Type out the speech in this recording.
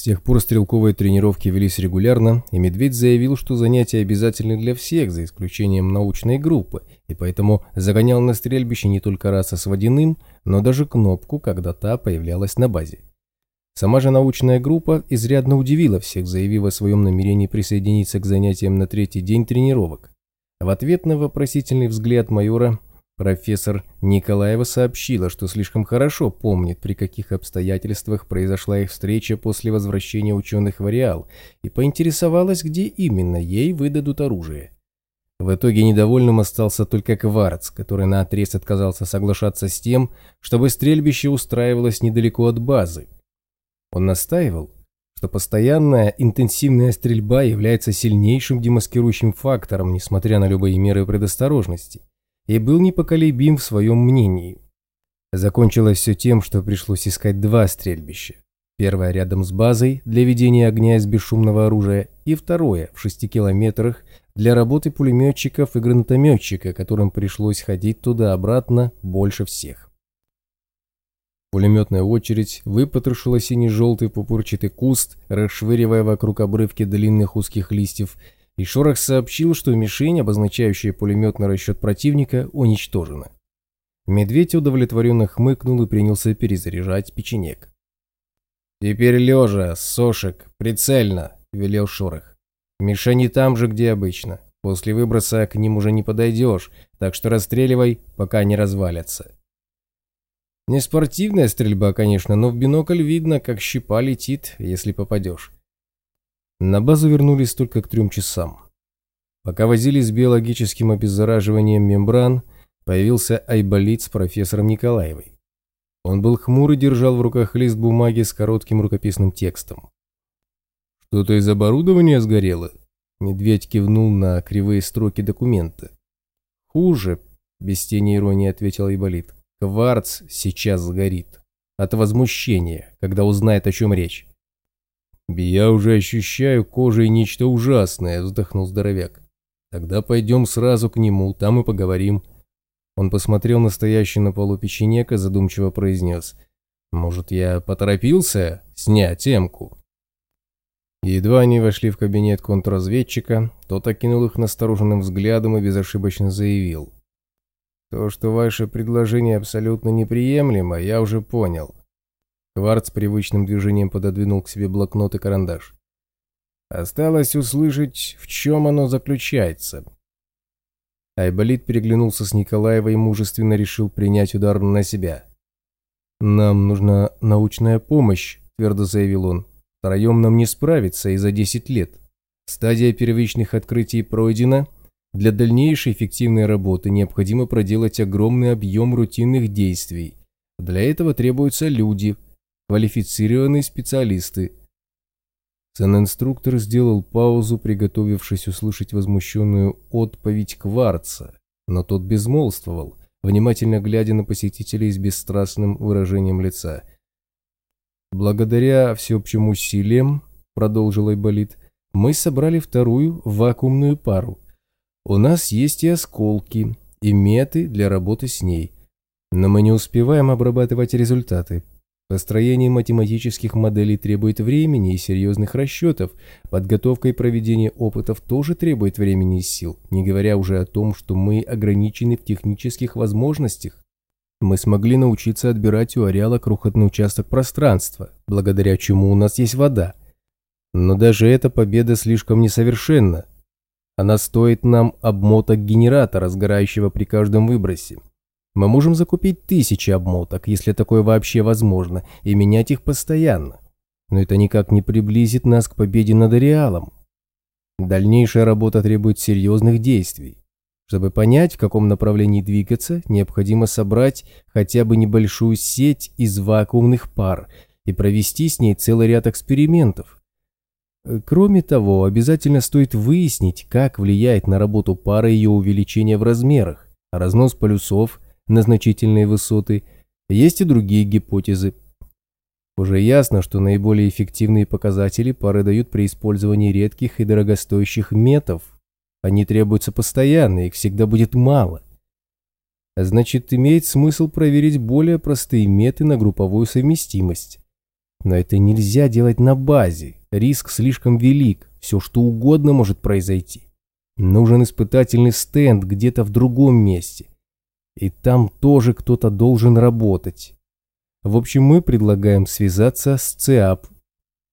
С тех пор стрелковые тренировки велись регулярно, и Медведь заявил, что занятия обязательны для всех, за исключением научной группы, и поэтому загонял на стрельбище не только раса с водяным, но даже кнопку, когда та появлялась на базе. Сама же научная группа изрядно удивила всех, заявив о своем намерении присоединиться к занятиям на третий день тренировок. В ответ на вопросительный взгляд майора профессор Николаева сообщила, что слишком хорошо помнит, при каких обстоятельствах произошла их встреча после возвращения ученых в Ареал, и поинтересовалась, где именно ей выдадут оружие. В итоге недовольным остался только Кварц, который наотрез отказался соглашаться с тем, чтобы стрельбище устраивалось недалеко от базы, он настаивал, что постоянная интенсивная стрельба является сильнейшим демаскирующим фактором, несмотря на любые меры предосторожности, и был непоколебим в своем мнении. Закончилось все тем, что пришлось искать два стрельбища. Первое рядом с базой для ведения огня из бесшумного оружия, и второе в шести километрах для работы пулеметчиков и гранатометчика, которым пришлось ходить туда-обратно больше всех. Пулеметная очередь выпотрошила синий-желтый пупырчатый куст, расшвыривая вокруг обрывки длинных узких листьев, и Шорох сообщил, что мишень, обозначающая пулеметный расчет противника, уничтожена. Медведь удовлетворенно хмыкнул и принялся перезаряжать печенек. «Теперь лежа, сошек, прицельно», — велел Шорох. «Мишени там же, где обычно. После выброса к ним уже не подойдешь, так что расстреливай, пока не развалятся». Не спортивная стрельба, конечно, но в бинокль видно, как щепа летит, если попадешь. На базу вернулись только к трем часам. Пока возились с биологическим обеззараживанием мембран, появился Айболит с профессором Николаевой. Он был хмур и держал в руках лист бумаги с коротким рукописным текстом. «Что-то из оборудования сгорело?» Медведь кивнул на кривые строки документа. «Хуже», — без тени иронии ответил Айболит. Кварц сейчас сгорит. От возмущения, когда узнает, о чем речь. «Я уже ощущаю кожей нечто ужасное», — вздохнул здоровяк. «Тогда пойдем сразу к нему, там и поговорим». Он посмотрел на стоящий на полу печенек и задумчиво произнес. «Может, я поторопился снять темку?» Едва они вошли в кабинет контрразведчика, тот окинул их настороженным взглядом и безошибочно заявил. То, что ваше предложение абсолютно неприемлемо, я уже понял. Кварц привычным движением пододвинул к себе блокнот и карандаш. Осталось услышать, в чем оно заключается. Айболит переглянулся с Николаевой и мужественно решил принять удар на себя. «Нам нужна научная помощь», – твердо заявил он. «Втроем нам не справиться и за 10 лет. Стадия первичных открытий пройдена, для дальнейшей эффективной работы необходимо проделать огромный объем рутинных действий. Для этого требуются люди, квалифицированные специалисты. Сан-инструктор сделал паузу, приготовившись услышать возмущенную отповедь Кварца, но тот безмолвствовал, внимательно глядя на посетителей с бесстрастным выражением лица. «Благодаря всеобщим усилиям», — продолжил Айболит, — «мы собрали вторую вакуумную пару — у нас есть и осколки, и меты для работы с ней. Но мы не успеваем обрабатывать результаты. Построение математических моделей требует времени и серьезных расчетов. Подготовка и проведение опытов тоже требует времени и сил, не говоря уже о том, что мы ограничены в технических возможностях. Мы смогли научиться отбирать у ареала крохотный участок пространства, благодаря чему у нас есть вода. Но даже эта победа слишком несовершенна, она стоит нам обмоток генератора, сгорающего при каждом выбросе. Мы можем закупить тысячи обмоток, если такое вообще возможно, и менять их постоянно. Но это никак не приблизит нас к победе над Ареалом. Дальнейшая работа требует серьезных действий. Чтобы понять, в каком направлении двигаться, необходимо собрать хотя бы небольшую сеть из вакуумных пар и провести с ней целый ряд экспериментов. Кроме того, обязательно стоит выяснить, как влияет на работу пары ее увеличение в размерах, разнос полюсов на значительные высоты. Есть и другие гипотезы. Уже ясно, что наиболее эффективные показатели пары дают при использовании редких и дорогостоящих метов. Они требуются постоянно, их всегда будет мало. Значит, имеет смысл проверить более простые меты на групповую совместимость. Но это нельзя делать на базе. Риск слишком велик, все что угодно может произойти. Нужен испытательный стенд где-то в другом месте. И там тоже кто-то должен работать. В общем, мы предлагаем связаться с ЦИАП